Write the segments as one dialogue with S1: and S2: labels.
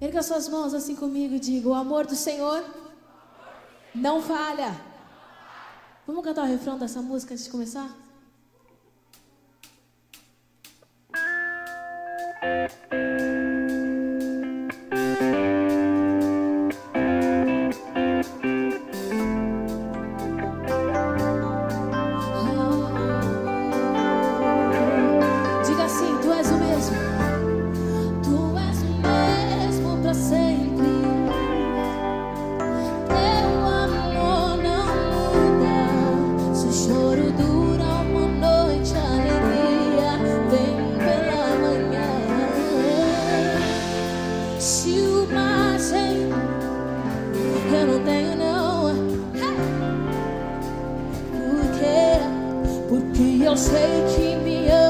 S1: Erga suas mãos assim comigo e diga: O amor do Senhor não falha. Vamos cantar o refrão dessa música antes de começar? que eu sei que me ama.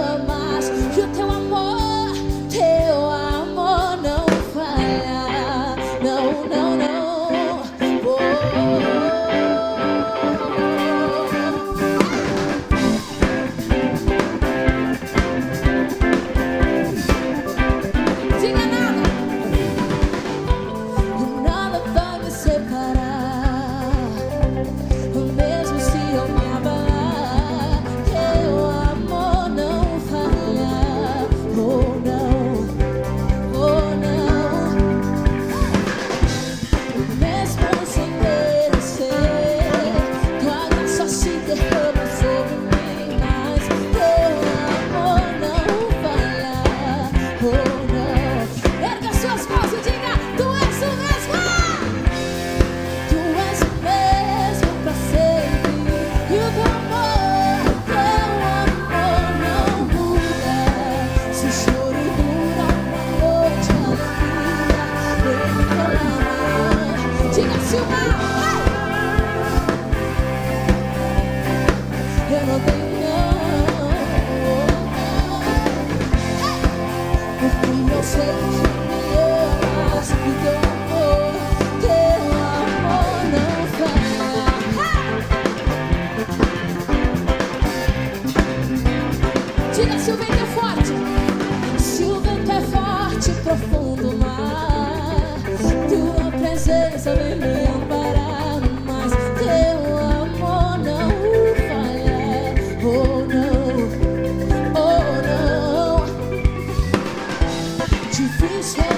S1: Slow.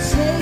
S1: say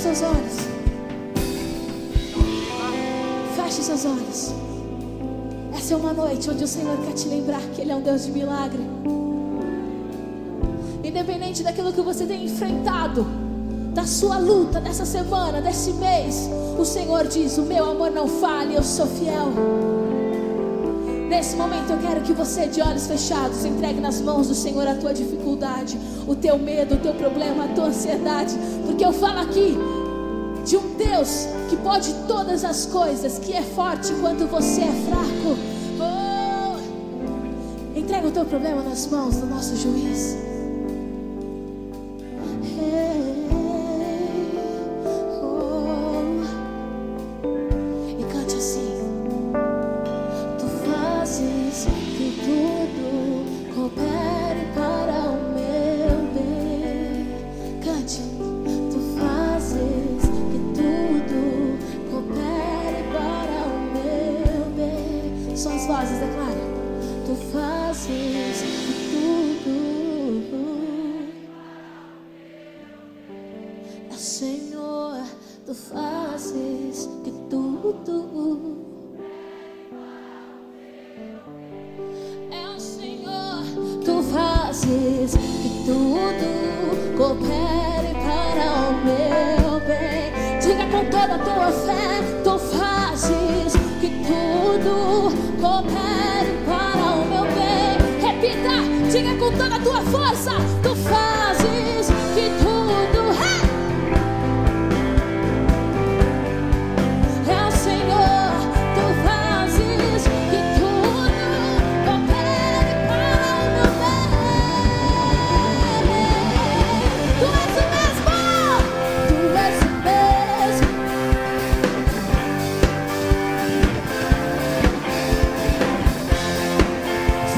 S1: Feche seus olhos. Feche seus olhos. Essa é uma noite onde o Senhor quer te lembrar que Ele é um Deus de milagre. Independente daquilo que você tem enfrentado, da sua luta dessa semana, desse mês, o Senhor diz: O meu amor não fale, eu sou fiel. Nesse momento eu quero que você, de olhos fechados, entregue nas mãos do Senhor a tua dificuldade, o teu medo, o teu problema, a tua ansiedade, porque eu falo aqui de um Deus que pode todas as coisas, que é forte enquanto você é fraco. Oh! Entrega o teu problema nas mãos do nosso juiz. Senhor, tu fazes que tudo. É o Senhor, tu fazes que tudo coopere para o meu bem. Diga com toda a tua fé, tu fazes que tudo coopere para o meu bem. Repita, diga com toda a tua força, tu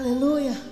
S1: Aleluia.